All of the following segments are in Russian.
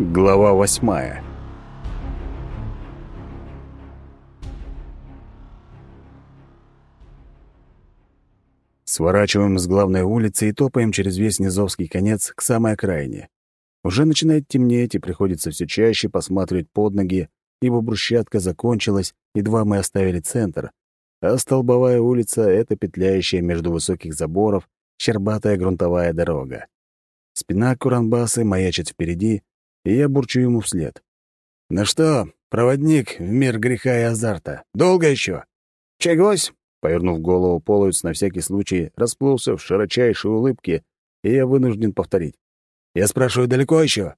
Глава восьмая Сворачиваем с главной улицы и топаем через весь Низовский конец к самой окраине. Уже начинает темнеть, и приходится все чаще посматривать под ноги, ибо брусчатка закончилась, едва мы оставили центр, а столбовая улица — это петляющая между высоких заборов щербатая грунтовая дорога. Спина Куранбасы маячит впереди, и я бурчу ему вслед. «Ну что, проводник в мир греха и азарта, долго еще? Чегось?» Повернув голову, Половец на всякий случай расплылся в широчайшей улыбке, и я вынужден повторить. «Я спрашиваю, далеко еще?»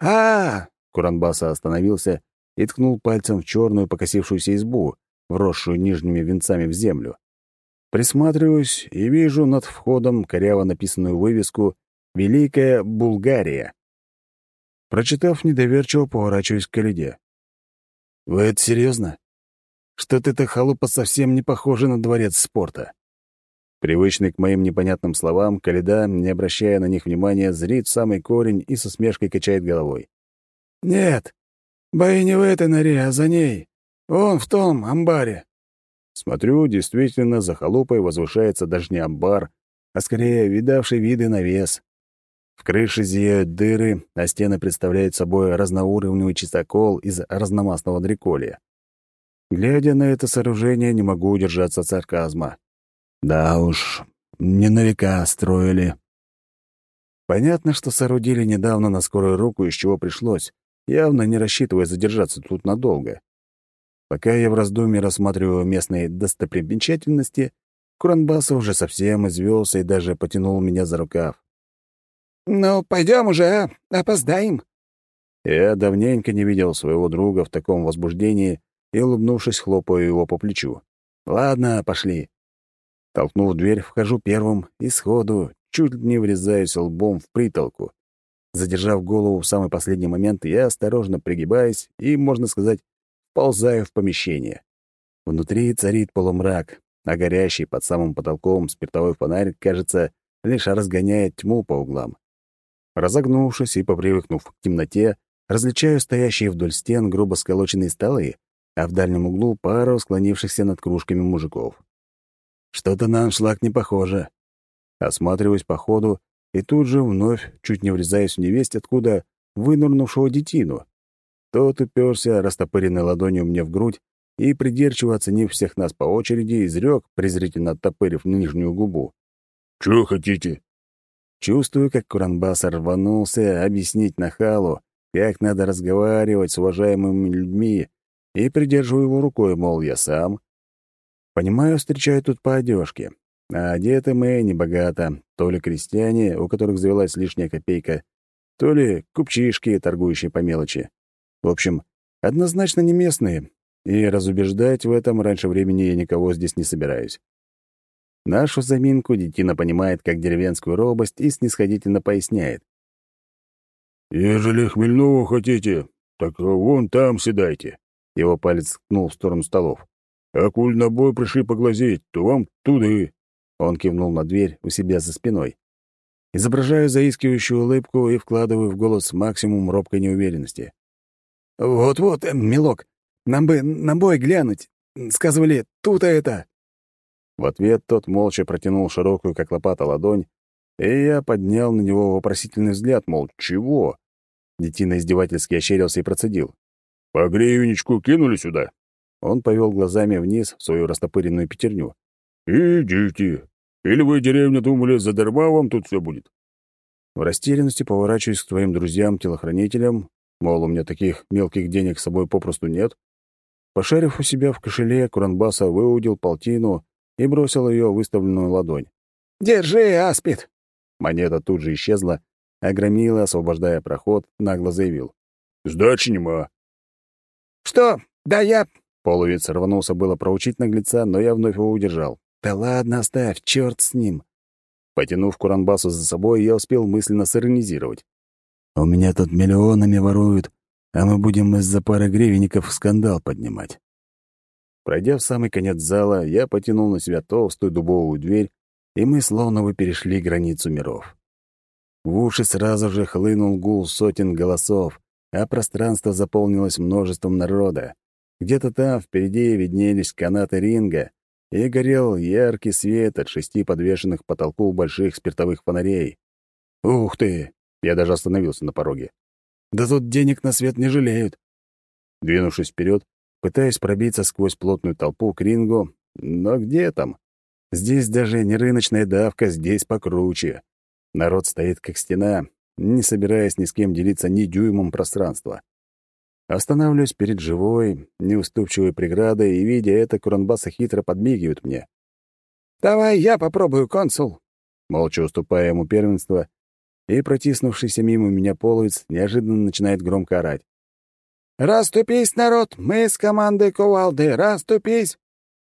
а, Куранбаса остановился и ткнул пальцем в черную покосившуюся избу, вросшую нижними венцами в землю. Присматриваюсь и вижу над входом коряво написанную вывеску «Великая Булгария». Прочитав недоверчиво, поворачиваюсь к Калиде. «Вы это серьезно? Что-то эта халупа совсем не похожа на дворец спорта». Привычный к моим непонятным словам, Каледа, не обращая на них внимания, зрит самый корень и со смешкой качает головой. «Нет, бои не в этой норе, а за ней. Вон в том амбаре». Смотрю, действительно, за халупой возвышается даже не амбар, а скорее видавший виды навес. В крыше зияют дыры, а стены представляют собой разноуровневый чистокол из разномастного дреколия. Глядя на это сооружение, не могу удержаться от сарказма. Да уж, не на века строили. Понятно, что соорудили недавно на скорую руку, из чего пришлось, явно не рассчитывая задержаться тут надолго. Пока я в раздумье рассматриваю местные достопримечательности, Куранбаса уже совсем извелся и даже потянул меня за рукав. «Ну, пойдем уже, а? Опоздаем». Я давненько не видел своего друга в таком возбуждении и, улыбнувшись, хлопаю его по плечу. «Ладно, пошли». Толкнув дверь, вхожу первым и сходу чуть не врезаюсь лбом в притолку. Задержав голову в самый последний момент, я осторожно пригибаюсь и, можно сказать, ползаю в помещение. Внутри царит полумрак, а горящий под самым потолком спиртовой фонарь, кажется, лишь разгоняет тьму по углам. Разогнувшись и попривыкнув к темноте, различаю стоящие вдоль стен грубо сколоченные столы, а в дальнем углу пару склонившихся над кружками мужиков. Что-то на аншлаг не похоже. Осматриваюсь по ходу и тут же вновь чуть не врезаюсь в невесть, откуда вынырнувшего детину. Тот уперся растопыренной ладонью мне в грудь и, придирчиво оценив всех нас по очереди, изрек, презрительно оттопырив нижнюю губу. «Чего хотите?» Чувствую, как Куранбас рванулся объяснить нахалу, как надо разговаривать с уважаемыми людьми, и придерживаю его рукой, мол, я сам. Понимаю, встречаю тут по одежке. А одеты мы небогато, то ли крестьяне, у которых завелась лишняя копейка, то ли купчишки, торгующие по мелочи. В общем, однозначно не местные, и разубеждать в этом раньше времени я никого здесь не собираюсь. Нашу заминку детина понимает как деревенскую робость и снисходительно поясняет. «Ежели хмельного хотите, так вон там седайте». Его палец ткнул в сторону столов. «А куль на бой пришли поглазеть, то вам туды». Он кивнул на дверь у себя за спиной. Изображаю заискивающую улыбку и вкладываю в голос максимум робкой неуверенности. «Вот-вот, э, милок, нам бы на бой глянуть. Сказывали, тут это...» В ответ тот молча протянул широкую, как лопата, ладонь, и я поднял на него вопросительный взгляд, мол, чего? Детина издевательски ощерился и процедил. «По гривенечку кинули сюда?» Он повел глазами вниз в свою растопыренную пятерню. «Идите. Или вы, деревня, думали, задарма вам тут все будет?» В растерянности поворачиваюсь к твоим друзьям-телохранителям, Мол, у меня таких мелких денег с собой попросту нет. Пошарив у себя в кошеле, Куранбаса выудил полтину и бросил ее в выставленную ладонь. «Держи, аспид!» Монета тут же исчезла, а Громила, освобождая проход, нагло заявил. «Сдачи нема». «Что? Да я...» Половец рванулся было проучить наглеца, но я вновь его удержал. «Да ладно, оставь, черт с ним!» Потянув Куранбасу за собой, я успел мысленно сиронизировать. У меня тут миллионами воруют, а мы будем из-за пары гривенников скандал поднимать. Пройдя в самый конец зала, я потянул на себя толстую дубовую дверь, и мы словно бы перешли границу миров. В уши сразу же хлынул гул сотен голосов, а пространство заполнилось множеством народа. Где-то там впереди виднелись канаты ринга, и горел яркий свет от шести подвешенных потолку больших спиртовых фонарей. «Ух ты!» — я даже остановился на пороге. «Да тут денег на свет не жалеют!» Двинувшись вперед, пытаясь пробиться сквозь плотную толпу к рингу, но где там? Здесь даже не рыночная давка, здесь покруче. Народ стоит как стена, не собираясь ни с кем делиться ни дюймом пространства. Останавливаюсь перед живой, неуступчивой преградой, и, видя это, Куранбаса хитро подмигивает мне. «Давай я попробую, консул!» Молча уступая ему первенство, и протиснувшийся мимо меня половец неожиданно начинает громко орать. «Раступись, народ! Мы с командой Кувалды! Раступись!»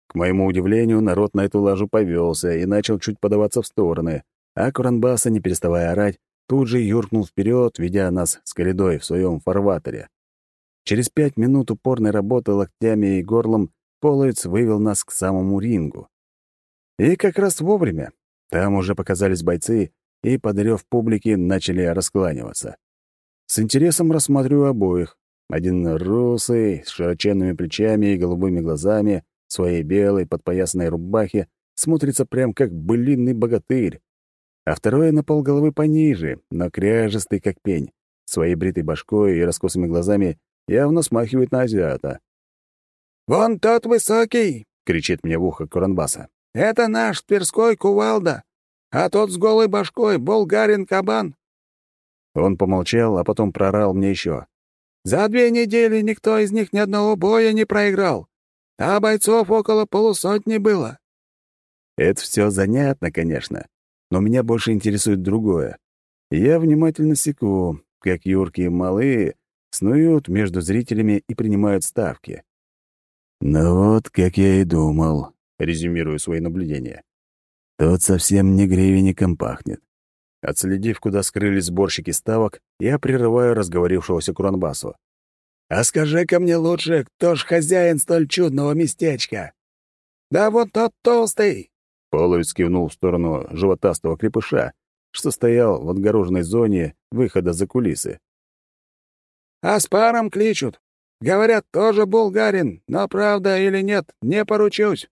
К моему удивлению, народ на эту лажу повелся и начал чуть подаваться в стороны, а Куранбаса, не переставая орать, тут же юркнул вперед, ведя нас с коридой в своем фарватере. Через пять минут упорной работы локтями и горлом Половец вывел нас к самому рингу. И как раз вовремя. Там уже показались бойцы, и, подарев публике, начали раскланиваться. С интересом рассматриваю обоих. Один русый, с широченными плечами и голубыми глазами, в своей белой подпоясанной рубахе, смотрится прям как былинный богатырь. А второй на полголовы пониже, но кряжестый как пень, своей бритой башкой и раскосыми глазами явно смахивает на азиата. «Вон тот высокий!» — кричит мне в ухо Куранбаса. «Это наш Тверской кувалда, а тот с голой башкой — болгарин-кабан». Он помолчал, а потом прорал мне еще. «За две недели никто из них ни одного боя не проиграл, а бойцов около полусотни было». Это все занятно, конечно, но меня больше интересует другое. Я внимательно секу, как юрки и малые снуют между зрителями и принимают ставки. «Ну вот, как я и думал», — резюмирую свои наблюдения. «Тот совсем не гривенником пахнет». Отследив, куда скрылись сборщики ставок, я прерываю разговорившегося Куранбасу. «А скажи-ка мне лучше, кто ж хозяин столь чудного местечка?» «Да вот тот толстый!» Половец кивнул в сторону животастого крепыша, что стоял в отгороженной зоне выхода за кулисы. А с паром кличут. Говорят, тоже булгарин, но правда или нет, не поручусь.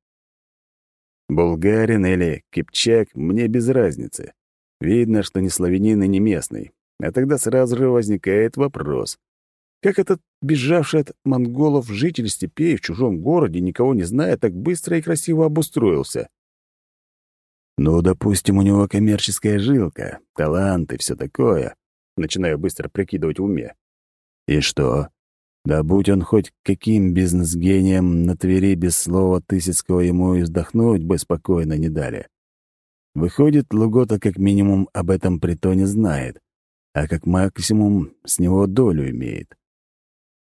Булгарин или кипчак мне без разницы. Видно, что не славянин и не местный. А тогда сразу же возникает вопрос. Как этот бежавший от монголов житель степей в чужом городе, никого не зная, так быстро и красиво обустроился? Ну, допустим, у него коммерческая жилка, талант и все такое. Начинаю быстро прикидывать в уме. И что? Да будь он хоть каким бизнес-гением, на Твери без слова Тысяцкого ему и вздохнуть бы спокойно не дали. Выходит, Лугота как минимум об этом притоне знает, а как максимум с него долю имеет.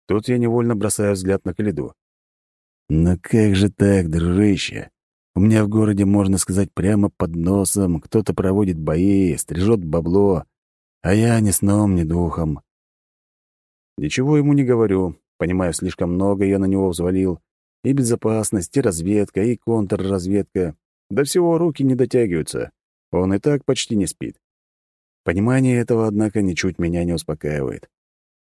Тут я невольно бросаю взгляд на Калиду. «Но как же так, дружище? У меня в городе, можно сказать, прямо под носом кто-то проводит бои, стрижет бабло, а я ни сном, ни духом. Ничего ему не говорю, понимаю, слишком много я на него взвалил. И безопасность, и разведка, и контрразведка. До всего руки не дотягиваются. Он и так почти не спит. Понимание этого, однако, ничуть меня не успокаивает.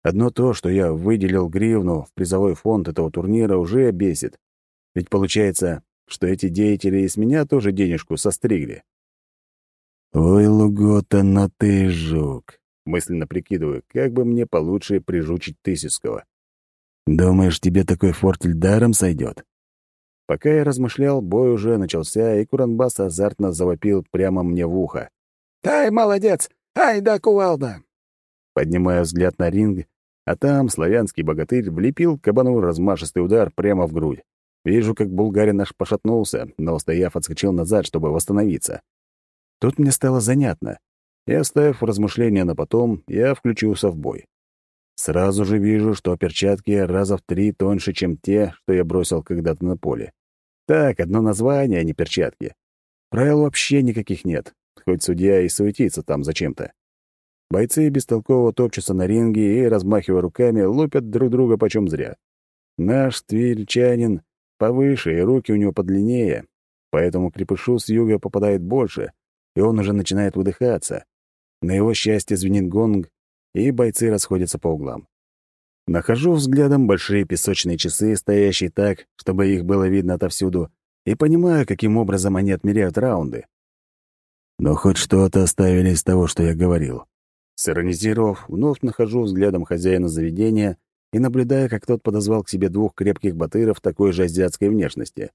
Одно то, что я выделил гривну в призовой фонд этого турнира, уже бесит. Ведь получается, что эти деятели из меня тоже денежку состригли. «Ой, Лугота, но ты жук!» Мысленно прикидываю, как бы мне получше прижучить Тысяцкого. «Думаешь, тебе такой фортель даром сойдет?» Пока я размышлял, бой уже начался, и Куранбас азартно завопил прямо мне в ухо. «Ай, молодец! Ай да кувалда!» Поднимая взгляд на ринг, а там славянский богатырь влепил кабану размашистый удар прямо в грудь. Вижу, как булгарин аж пошатнулся, но, устояв, отскочил назад, чтобы восстановиться. Тут мне стало занятно и, оставив размышления на потом, я включился в бой. Сразу же вижу, что перчатки раза в три тоньше, чем те, что я бросил когда-то на поле. Так, одно название, а не перчатки. Правил вообще никаких нет, хоть судья и суетится там зачем-то. Бойцы бестолково топчутся на ринге и, размахивая руками, лупят друг друга почем зря. Наш твильчанин повыше, и руки у него подлиннее, поэтому крепышу с юга попадает больше, и он уже начинает выдыхаться. На его счастье звенит гонг, и бойцы расходятся по углам. Нахожу взглядом большие песочные часы, стоящие так, чтобы их было видно отовсюду, и понимаю, каким образом они отмеряют раунды. Но хоть что-то оставили из того, что я говорил. Сиронизировав, вновь нахожу взглядом хозяина заведения и наблюдаю, как тот подозвал к себе двух крепких батыров такой же азиатской внешности.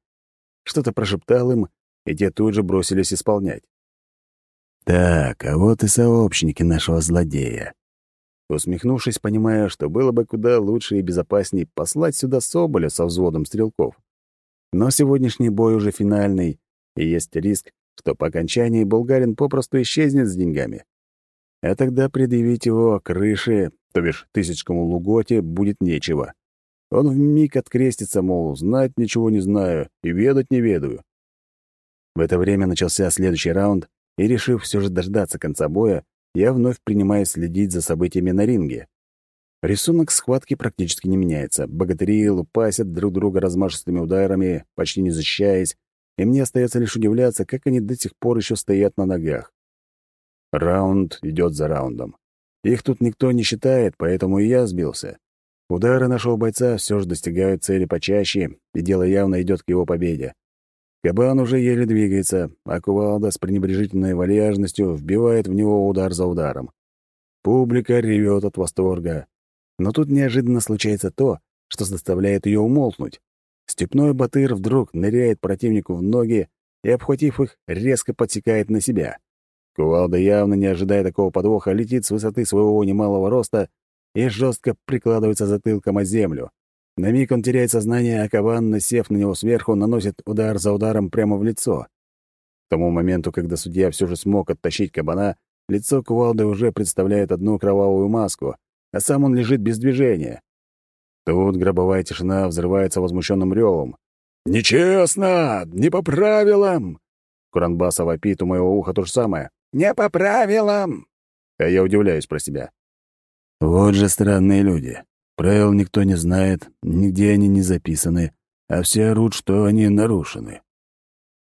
Что-то прошептал им, и те тут же бросились исполнять. «Так, а вот и сообщники нашего злодея. Усмехнувшись, понимая, что было бы куда лучше и безопасней послать сюда Соболя со взводом стрелков. Но сегодняшний бой уже финальный, и есть риск, что по окончании Булгарин попросту исчезнет с деньгами. А тогда предъявить его крыше, то бишь тысячкому луготе, будет нечего. Он вмиг открестится, мол, знать ничего не знаю и ведать не ведаю. В это время начался следующий раунд, и, решив все же дождаться конца боя, я вновь принимаюсь следить за событиями на ринге. Рисунок схватки практически не меняется. Богатыри лупасят друг друга размашистыми ударами, почти не защищаясь, и мне остается лишь удивляться, как они до сих пор еще стоят на ногах. Раунд идет за раундом. Их тут никто не считает, поэтому и я сбился. Удары нашего бойца все же достигают цели почаще, и дело явно идет к его победе. Кабан уже еле двигается, а кувалда с пренебрежительной вальяжностью вбивает в него удар за ударом. Публика ревет от восторга. Но тут неожиданно случается то, что заставляет ее умолкнуть. Степной батыр вдруг ныряет противнику в ноги и, обхватив их, резко подсекает на себя. Кувалда, явно не ожидая такого подвоха, летит с высоты своего немалого роста и жестко прикладывается затылком о землю. На миг он теряет сознание, а кабан, насев на него сверху, наносит удар за ударом прямо в лицо. К тому моменту, когда судья все же смог оттащить кабана, лицо кувалды уже представляет одну кровавую маску, а сам он лежит без движения. Тут гробовая тишина взрывается возмущенным ревом. «Нечестно! Не по правилам!» Куранбаса вопит у моего уха то же самое. «Не по правилам!» А я удивляюсь про себя. Вот же странные люди. Правил никто не знает, нигде они не записаны, а все орут, что они нарушены.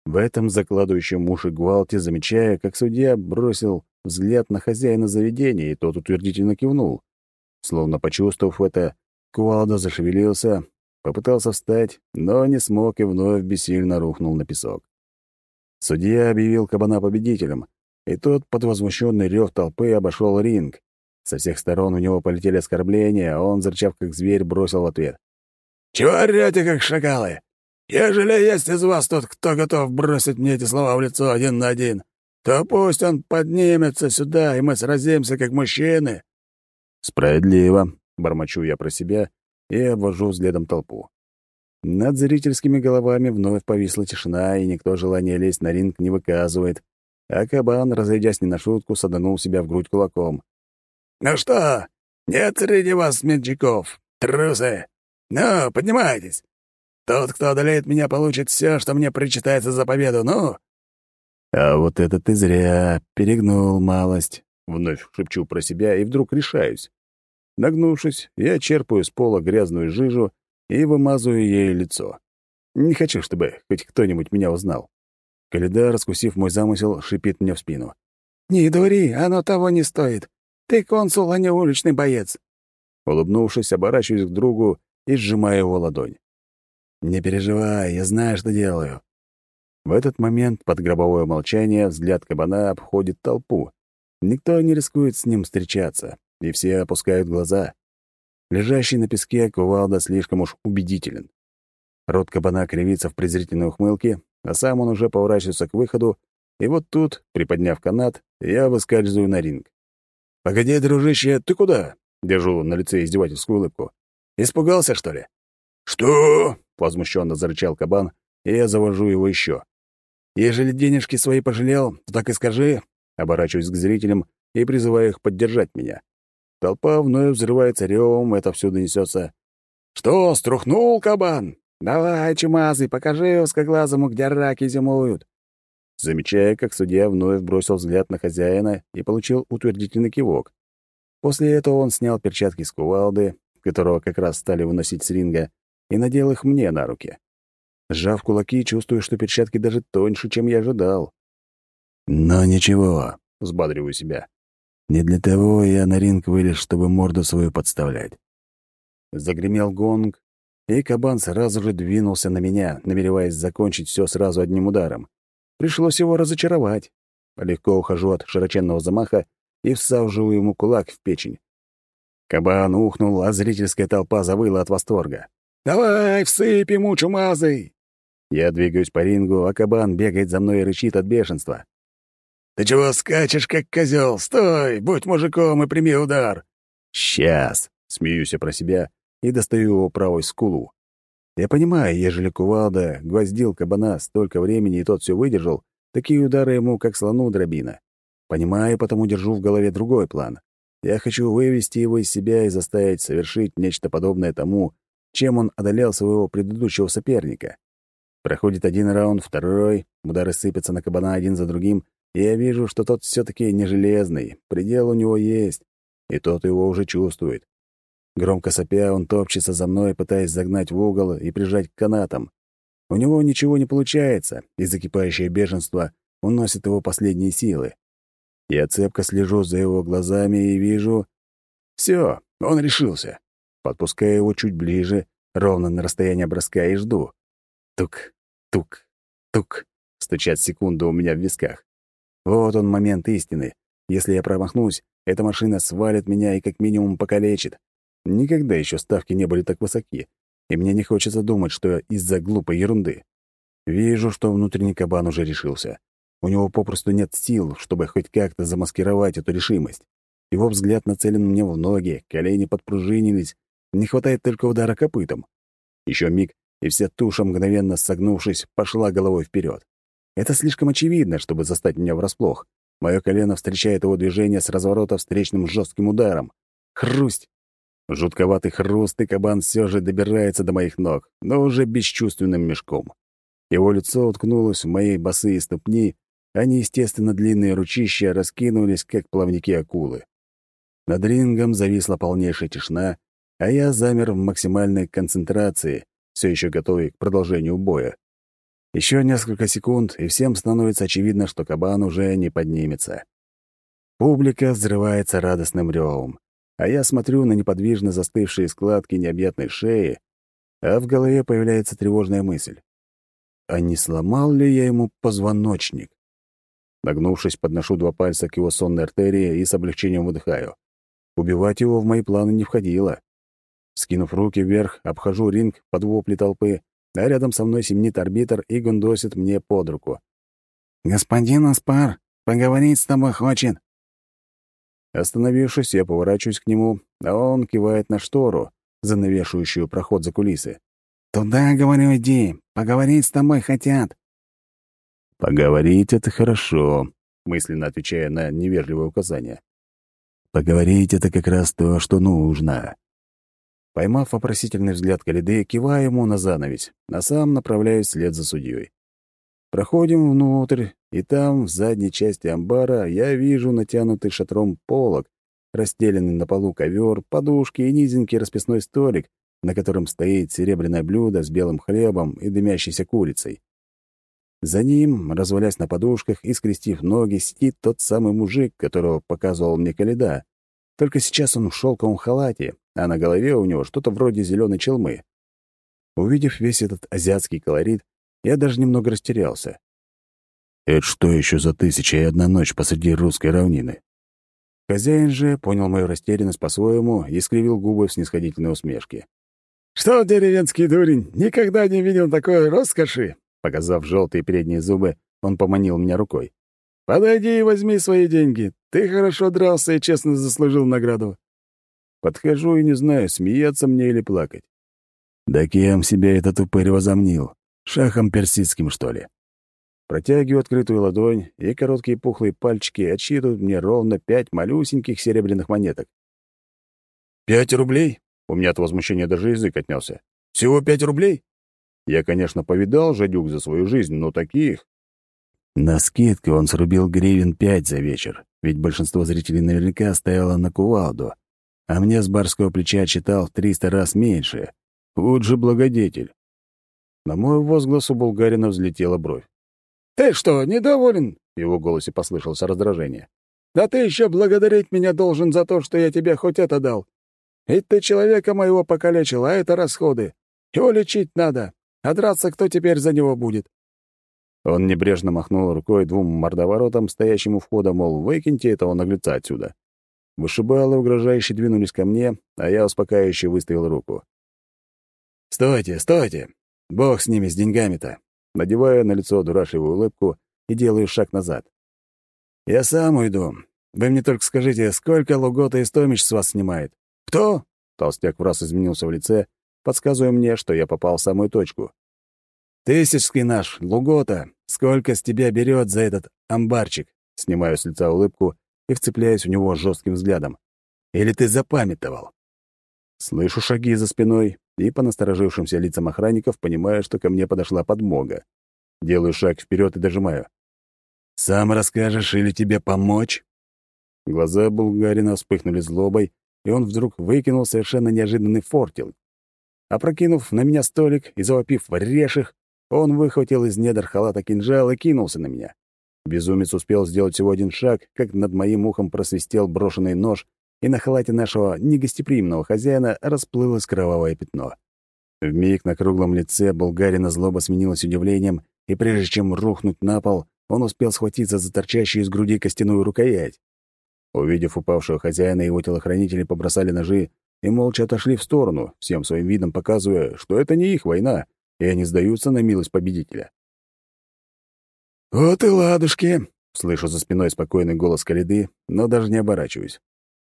В этом закладывающем уши гвалте, замечая, как судья бросил взгляд на хозяина заведения, и тот утвердительно кивнул. Словно почувствовав это, кувалда зашевелился, попытался встать, но не смог и вновь бессильно рухнул на песок. Судья объявил кабана победителем, и тот под возмущенный рев толпы обошел ринг, со всех сторон у него полетели оскорбления, а он, зарчав как зверь, бросил в ответ. «Чего орёте, как шакалы? Ежели есть из вас тот, кто готов бросить мне эти слова в лицо один на один, то пусть он поднимется сюда, и мы сразимся, как мужчины». «Справедливо», — бормочу я про себя и обвожу взглядом толпу. Над зрительскими головами вновь повисла тишина, и никто желания лезть на ринг не выказывает, а кабан, разойдясь не на шутку, саданул себя в грудь кулаком. «Ну что, нет среди вас смельчаков, трусы? Ну, поднимайтесь. Тот, кто одолеет меня, получит все, что мне причитается за победу, ну!» «А вот это ты зря перегнул малость», — вновь шепчу про себя и вдруг решаюсь. Нагнувшись, я черпаю с пола грязную жижу и вымазываю ею лицо. Не хочу, чтобы хоть кто-нибудь меня узнал. Каледа, раскусив мой замысел, шипит мне в спину. «Не дури, оно того не стоит. Ты консул, а не уличный боец». Улыбнувшись, оборачиваюсь к другу и сжимаю его ладонь. «Не переживай, я знаю, что делаю». В этот момент под гробовое молчание взгляд кабана обходит толпу. Никто не рискует с ним встречаться, и все опускают глаза. Лежащий на песке кувалда слишком уж убедителен. Рот кабана кривится в презрительной ухмылке, а сам он уже поворачивается к выходу, и вот тут, приподняв канат, я выскальзываю на ринг. «Погоди, дружище, ты куда?» — держу на лице издевательскую улыбку. «Испугался, что ли?» «Что?» — возмущенно зарычал кабан, и я завожу его еще. «Ежели денежки свои пожалел, то так и скажи», — оборачиваюсь к зрителям и призываю их поддержать меня. Толпа вновь взрывается ревом, это всюду несется. «Что, струхнул кабан? Давай, чумазый, покажи узкоглазому, где раки зимуют замечая, как судья вновь бросил взгляд на хозяина и получил утвердительный кивок. После этого он снял перчатки с кувалды, которого как раз стали выносить с ринга, и надел их мне на руки. Сжав кулаки, чувствую, что перчатки даже тоньше, чем я ожидал. «Но ничего», — взбадриваю себя. «Не для того я на ринг вылез, чтобы морду свою подставлять. Загремел гонг, и кабан сразу же двинулся на меня, намереваясь закончить все сразу одним ударом. Пришлось его разочаровать. Легко ухожу от широченного замаха и всаживаю ему кулак в печень. Кабан ухнул, а зрительская толпа завыла от восторга. «Давай, всыпь ему, чумазый!» Я двигаюсь по рингу, а кабан бегает за мной и рычит от бешенства. «Ты чего скачешь, как козел? Стой! Будь мужиком и прими удар!» «Сейчас!» — смеюсь я про себя и достаю его правой скулу. Я понимаю, ежели кувалда гвоздил кабана столько времени, и тот все выдержал, такие удары ему, как слону дробина. Понимаю, потому держу в голове другой план. Я хочу вывести его из себя и заставить совершить нечто подобное тому, чем он одолел своего предыдущего соперника. Проходит один раунд, второй, удары сыпятся на кабана один за другим, и я вижу, что тот все таки не железный, предел у него есть, и тот его уже чувствует. Громко сопя, он топчется за мной, пытаясь загнать в угол и прижать к канатам. У него ничего не получается, и закипающее бешенство уносит его последние силы. Я цепко слежу за его глазами и вижу... Все, он решился. Подпускаю его чуть ближе, ровно на расстояние броска, и жду. Тук, тук, тук. Стучат секунды у меня в висках. Вот он момент истины. Если я промахнусь, эта машина свалит меня и как минимум покалечит. Никогда еще ставки не были так высоки, и мне не хочется думать, что из-за глупой ерунды. Вижу, что внутренний кабан уже решился. У него попросту нет сил, чтобы хоть как-то замаскировать эту решимость. Его взгляд нацелен мне в ноги, колени подпружинились, не хватает только удара копытом. Еще миг, и вся туша, мгновенно согнувшись, пошла головой вперед. Это слишком очевидно, чтобы застать меня врасплох. Мое колено встречает его движение с разворота встречным жестким ударом. Хрусть! Жутковатый хруст, и кабан все же добирается до моих ног, но уже бесчувственным мешком. Его лицо уткнулось в мои босые ступни, а неестественно длинные ручища раскинулись, как плавники акулы. Над рингом зависла полнейшая тишина, а я замер в максимальной концентрации, все еще готовый к продолжению боя. Еще несколько секунд, и всем становится очевидно, что кабан уже не поднимется. Публика взрывается радостным ревом, а я смотрю на неподвижно застывшие складки необъятной шеи, а в голове появляется тревожная мысль. А не сломал ли я ему позвоночник? Нагнувшись, подношу два пальца к его сонной артерии и с облегчением выдыхаю. Убивать его в мои планы не входило. Скинув руки вверх, обхожу ринг под вопли толпы, а рядом со мной семнит арбитр и гундосит мне под руку. «Господин Аспар, поговорить с тобой хочет». Остановившись, я поворачиваюсь к нему, а он кивает на штору, занавешивающую проход за кулисы. «Туда, говорю, иди, поговорить с тобой хотят». «Поговорить — это хорошо», — мысленно отвечая на невежливое указание. «Поговорить — это как раз то, что нужно». Поймав вопросительный взгляд Калиды, киваю ему на занавесь, а сам направляюсь вслед за судьей. Проходим внутрь, и там, в задней части амбара, я вижу натянутый шатром полог, расстеленный на полу ковер, подушки и низенький расписной столик, на котором стоит серебряное блюдо с белым хлебом и дымящейся курицей. За ним, развалясь на подушках и скрестив ноги, сидит тот самый мужик, которого показывал мне Каледа. Только сейчас он в шелковом халате, а на голове у него что-то вроде зеленой челмы. Увидев весь этот азиатский колорит, я даже немного растерялся. Это что еще за тысяча и одна ночь посреди русской равнины? Хозяин же понял мою растерянность по-своему и скривил губы в снисходительной усмешке. «Что, деревенский дурень, никогда не видел такой роскоши?» Показав желтые передние зубы, он поманил меня рукой. «Подойди и возьми свои деньги. Ты хорошо дрался и честно заслужил награду. Подхожу и не знаю, смеяться мне или плакать. Да кем себя этот упырь возомнил? Шахом персидским, что ли? Протягиваю открытую ладонь, и короткие пухлые пальчики отсчитывают мне ровно пять малюсеньких серебряных монеток. «Пять рублей?» У меня от возмущения даже язык отнялся. «Всего пять рублей?» Я, конечно, повидал жадюк за свою жизнь, но таких... На скидку он срубил гривен пять за вечер, ведь большинство зрителей наверняка стояло на кувалду а мне с барского плеча читал в триста раз меньше. Вот же благодетель. На мой возглас у Булгарина взлетела бровь. «Ты что, недоволен?» — в его голосе послышалось раздражение. «Да ты еще благодарить меня должен за то, что я тебе хоть это дал. Ведь ты человека моего покалечил, а это расходы. Его лечить надо. А драться кто теперь за него будет?» Он небрежно махнул рукой двум мордоворотам, стоящим у входа, мол, выкиньте этого наглеца отсюда. Вышибалы угрожающе двинулись ко мне, а я успокаивающе выставил руку. «Стойте, стойте! Бог с ними, с деньгами-то!» Надеваю на лицо дурашливую улыбку и делаю шаг назад. «Я сам уйду. Вы мне только скажите, сколько Лугота и Стомич с вас снимает?» «Кто?» — толстяк в раз изменился в лице, подсказывая мне, что я попал в самую точку. «Тысячский наш, Лугота, сколько с тебя берет за этот амбарчик?» Снимаю с лица улыбку и вцепляюсь в него жестким взглядом. «Или ты запамятовал?» Слышу шаги за спиной и по насторожившимся лицам охранников понимаю, что ко мне подошла подмога. Делаю шаг вперед и дожимаю. «Сам расскажешь или тебе помочь?» Глаза Булгарина вспыхнули злобой, и он вдруг выкинул совершенно неожиданный фортель. Опрокинув на меня столик и завопив «Режь он выхватил из недр халата кинжал и кинулся на меня. Безумец успел сделать всего один шаг, как над моим ухом просвистел брошенный нож, и на халате нашего негостеприимного хозяина расплылось кровавое пятно. Вмиг на круглом лице Булгарина злоба сменилась удивлением, и прежде чем рухнуть на пол, он успел схватиться за торчащую из груди костяную рукоять. Увидев упавшего хозяина, его телохранители побросали ножи и молча отошли в сторону, всем своим видом показывая, что это не их война, и они сдаются на милость победителя. «Вот и ладушки!» — слышу за спиной спокойный голос Калиды, но даже не оборачиваюсь.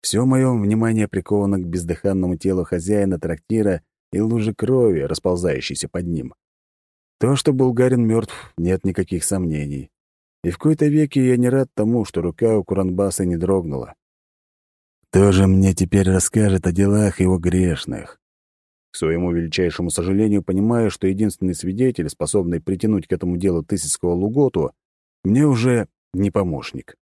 Все мое внимание приковано к бездыханному телу хозяина трактира и луже крови, расползающейся под ним. То, что Булгарин мертв, нет никаких сомнений. И в кои-то веке я не рад тому, что рука у Куранбаса не дрогнула. Кто же мне теперь расскажет о делах его грешных? К своему величайшему сожалению, понимаю, что единственный свидетель, способный притянуть к этому делу Тысяцкого Луготу, мне уже не помощник.